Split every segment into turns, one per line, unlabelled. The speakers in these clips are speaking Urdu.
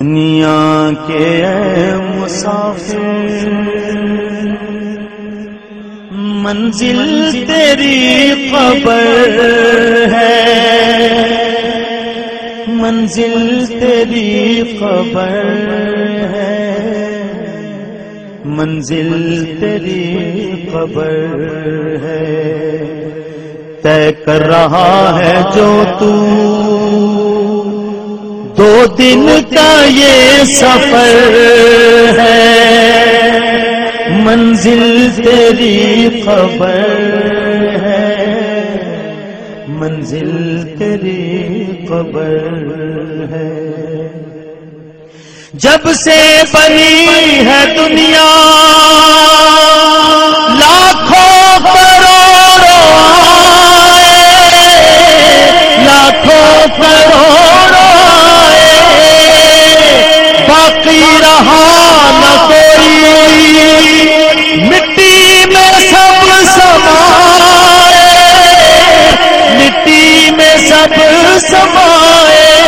دنیا کے مسافر، منزل تیری قبر ہے۔ منزل تیری قبر ہے۔ منزل تیری قبر ہے۔ طے کر رہا ہے جو تو دو دن کا یہ سفر ہے۔ منزل تیری خبر ہے۔ منزل تیری خبر ہے۔ جب سے بنی ہے دنیا سمائے،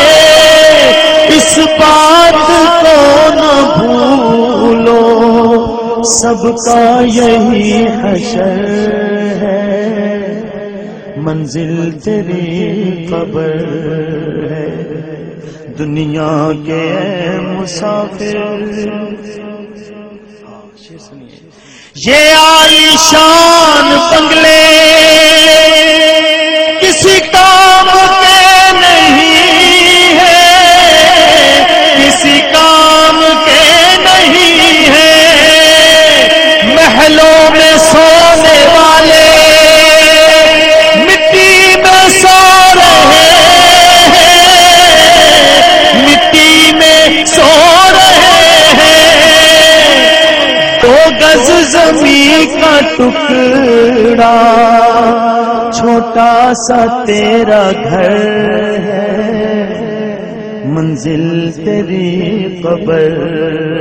اس بات کو نہ بھولو، سب کا یہی حشر ہے۔ منزل تیری قبر ہے۔ دنیا کے مسافر۔ یہ عالیشان بنگلے زمین کا ٹکڑا، چھوٹا سا تیرا گھر ہے۔ منزل تیری قبر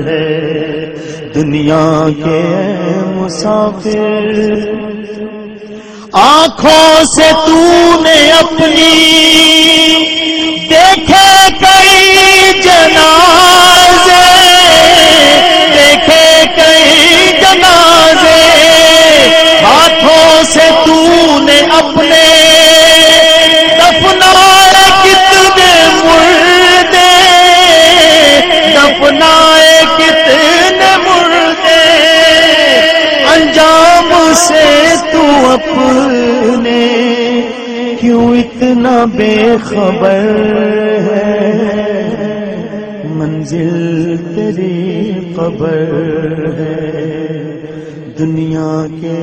ہے۔ دنیا کے مسافر، آنکھوں سے تو نے اپنی کتنے مردے انجام سے تو اپنے کیوں اتنا بے خبر ہے؟ منزل تیری قبر ہے، دنیا کے